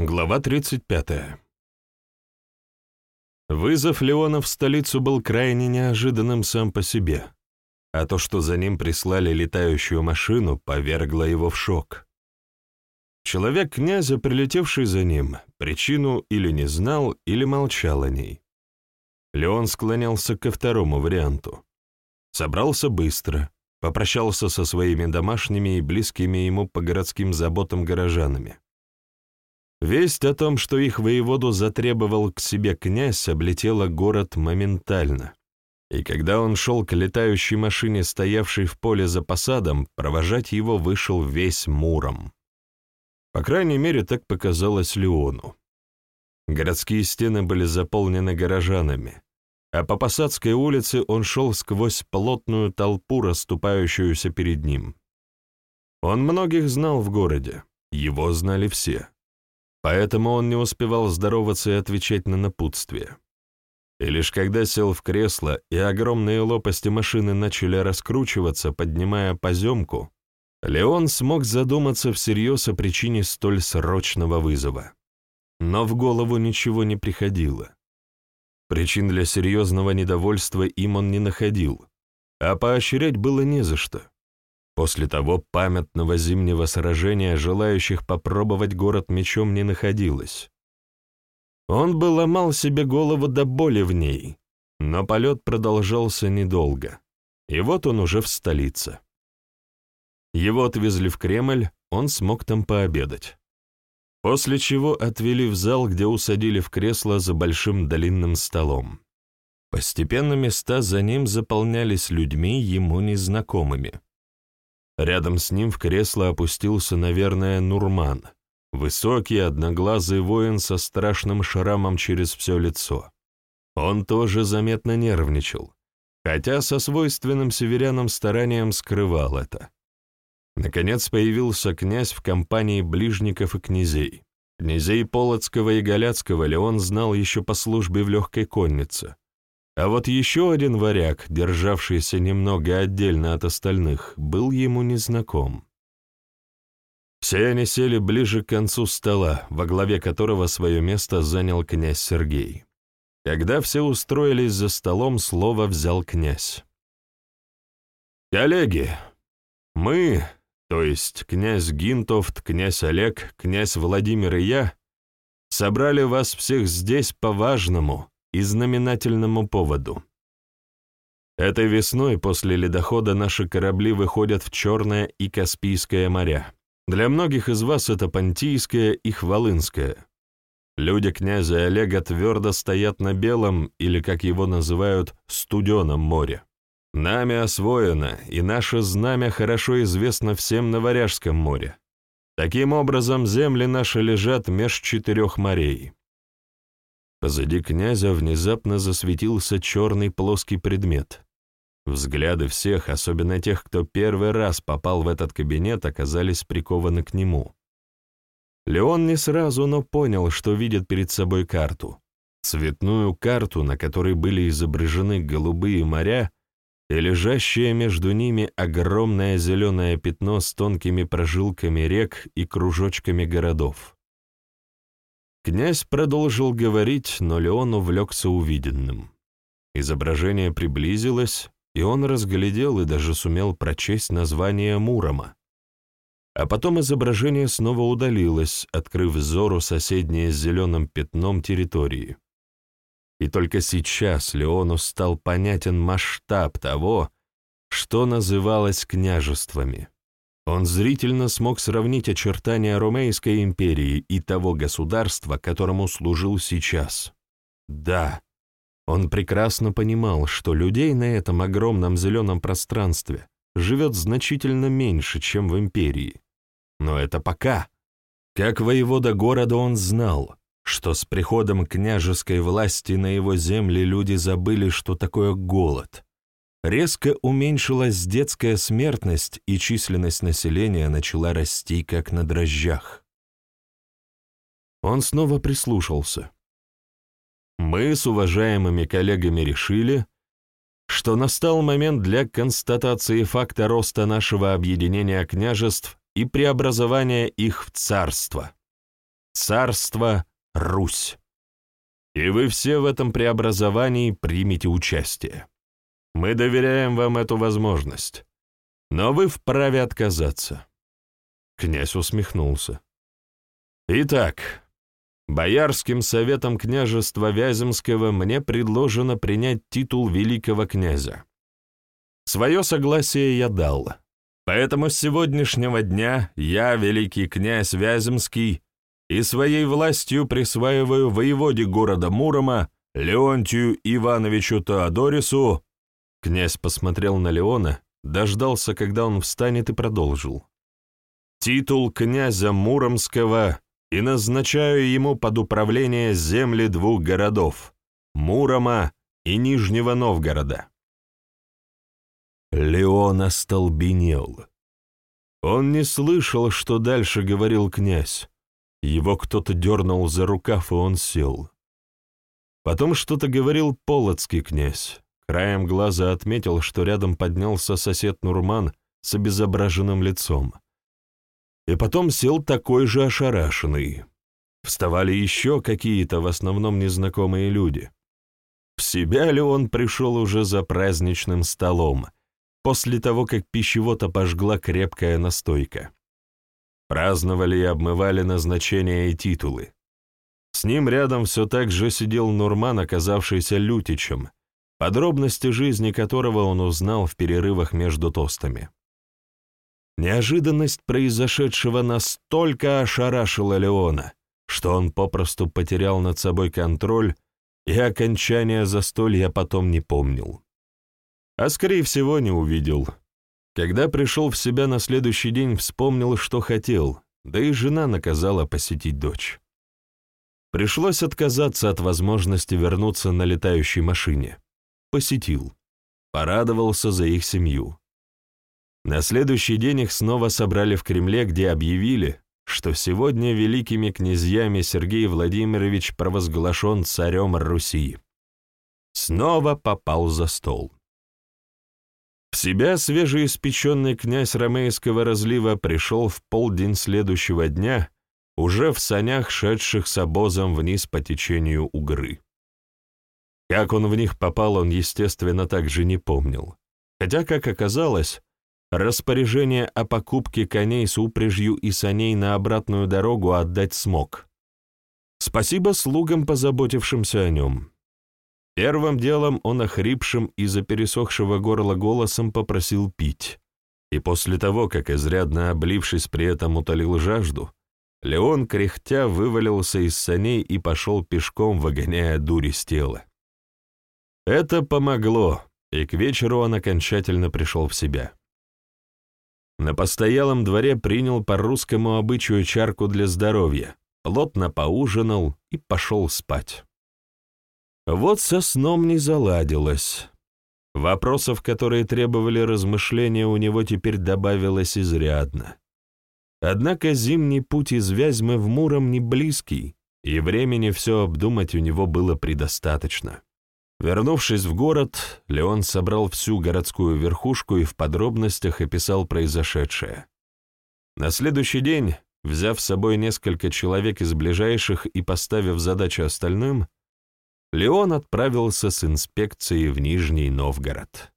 Глава 35. Вызов Леона в столицу был крайне неожиданным сам по себе, а то, что за ним прислали летающую машину, повергло его в шок. Человек князя, прилетевший за ним, причину или не знал, или молчал о ней. Леон склонялся ко второму варианту. Собрался быстро, попрощался со своими домашними и близкими ему по городским заботам горожанами. Весть о том, что их воеводу затребовал к себе князь, облетела город моментально. И когда он шел к летающей машине, стоявшей в поле за посадом, провожать его вышел весь Муром. По крайней мере, так показалось Леону. Городские стены были заполнены горожанами, а по Посадской улице он шел сквозь плотную толпу, расступающуюся перед ним. Он многих знал в городе, его знали все. Поэтому он не успевал здороваться и отвечать на напутствие. И лишь когда сел в кресло, и огромные лопасти машины начали раскручиваться, поднимая поземку, Леон смог задуматься всерьез о причине столь срочного вызова. Но в голову ничего не приходило. Причин для серьезного недовольства им он не находил, а поощрять было не за что. После того памятного зимнего сражения желающих попробовать город мечом не находилось. Он бы ломал себе голову до боли в ней, но полет продолжался недолго, и вот он уже в столице. Его отвезли в Кремль, он смог там пообедать. После чего отвели в зал, где усадили в кресло за большим длинным столом. Постепенно места за ним заполнялись людьми, ему незнакомыми. Рядом с ним в кресло опустился, наверное, Нурман, высокий, одноглазый воин со страшным шрамом через все лицо. Он тоже заметно нервничал, хотя со свойственным северянам старанием скрывал это. Наконец появился князь в компании ближников и князей. Князей Полоцкого и Галяцкого Леон знал еще по службе в легкой коннице, а вот еще один варяг, державшийся немного отдельно от остальных, был ему незнаком. Все они сели ближе к концу стола, во главе которого свое место занял князь Сергей. Когда все устроились за столом, слово взял князь. «Коллеги, мы, то есть князь Гинтовт, князь Олег, князь Владимир и я, собрали вас всех здесь по важному, и знаменательному поводу. Этой весной после ледохода наши корабли выходят в Черное и Каспийское моря. Для многих из вас это Понтийское и Хвалынское. Люди князя Олега твердо стоят на Белом, или, как его называют, Студеном море. Нами освоено, и наше знамя хорошо известно всем на Варяжском море. Таким образом, земли наши лежат меж четырех морей. Позади князя внезапно засветился черный плоский предмет. Взгляды всех, особенно тех, кто первый раз попал в этот кабинет, оказались прикованы к нему. Леон не сразу, но понял, что видит перед собой карту. Цветную карту, на которой были изображены голубые моря и лежащее между ними огромное зеленое пятно с тонкими прожилками рек и кружочками городов. Князь продолжил говорить, но Леон увлекся увиденным. Изображение приблизилось, и он разглядел и даже сумел прочесть название Мурома. А потом изображение снова удалилось, открыв взору соседние с зеленым пятном территории. И только сейчас Леону стал понятен масштаб того, что называлось княжествами. Он зрительно смог сравнить очертания Ромейской империи и того государства, которому служил сейчас. Да, он прекрасно понимал, что людей на этом огромном зеленом пространстве живет значительно меньше, чем в империи. Но это пока. Как воевода города он знал, что с приходом княжеской власти на его земли люди забыли, что такое голод — резко уменьшилась детская смертность, и численность населения начала расти как на дрожжах. Он снова прислушался. Мы с уважаемыми коллегами решили, что настал момент для констатации факта роста нашего объединения княжеств и преобразования их в царство. царство Русь. И вы все в этом преобразовании примете участие. Мы доверяем вам эту возможность, но вы вправе отказаться. Князь усмехнулся. Итак, Боярским советом княжества Вяземского мне предложено принять титул великого князя. Свое согласие я дал, поэтому с сегодняшнего дня я, великий князь Вяземский, и своей властью присваиваю воеводе города Мурома Леонтию Ивановичу Теодорису, князь посмотрел на Леона, дождался, когда он встанет и продолжил. Титул князя Муромского и назначаю ему под управление земли двух городов — Мурома и Нижнего Новгорода. Леон остолбенел. Он не слышал, что дальше говорил князь. Его кто-то дернул за рукав, и он сел. Потом что-то говорил полоцкий князь. Краем глаза отметил, что рядом поднялся сосед Нурман с обезображенным лицом. И потом сел такой же ошарашенный. Вставали еще какие-то, в основном незнакомые люди. В себя ли он пришел уже за праздничным столом, после того, как пищевод пожгла крепкая настойка? Праздновали и обмывали назначения и титулы. С ним рядом все так же сидел Нурман, оказавшийся лютичем, подробности жизни которого он узнал в перерывах между тостами. Неожиданность произошедшего настолько ошарашила Леона, что он попросту потерял над собой контроль и окончания застолья потом не помнил. А скорее всего не увидел. Когда пришел в себя на следующий день, вспомнил, что хотел, да и жена наказала посетить дочь. Пришлось отказаться от возможности вернуться на летающей машине. Посетил. Порадовался за их семью. На следующий день их снова собрали в Кремле, где объявили, что сегодня великими князьями Сергей Владимирович провозглашен царем Руси. Снова попал за стол. В себя свежеиспеченный князь Ромейского разлива пришел в полдень следующего дня, уже в санях, шедших с обозом вниз по течению Угры. Как он в них попал, он, естественно, также не помнил. Хотя, как оказалось, Распоряжение о покупке коней с упряжью и саней на обратную дорогу отдать смог. Спасибо слугам, позаботившимся о нем. Первым делом он охрипшим из-за пересохшего горла голосом попросил пить. И после того, как изрядно облившись при этом утолил жажду, Леон, кряхтя, вывалился из саней и пошел пешком, выгоняя дури с тела. Это помогло, и к вечеру он окончательно пришел в себя. На постоялом дворе принял по русскому обычаю чарку для здоровья, плотно поужинал и пошел спать. Вот со сном не заладилось. Вопросов, которые требовали размышления, у него теперь добавилось изрядно. Однако зимний путь из Вязьмы в Муром не близкий, и времени все обдумать у него было предостаточно. Вернувшись в город, Леон собрал всю городскую верхушку и в подробностях описал произошедшее. На следующий день, взяв с собой несколько человек из ближайших и поставив задачу остальным, Леон отправился с инспекцией в Нижний Новгород.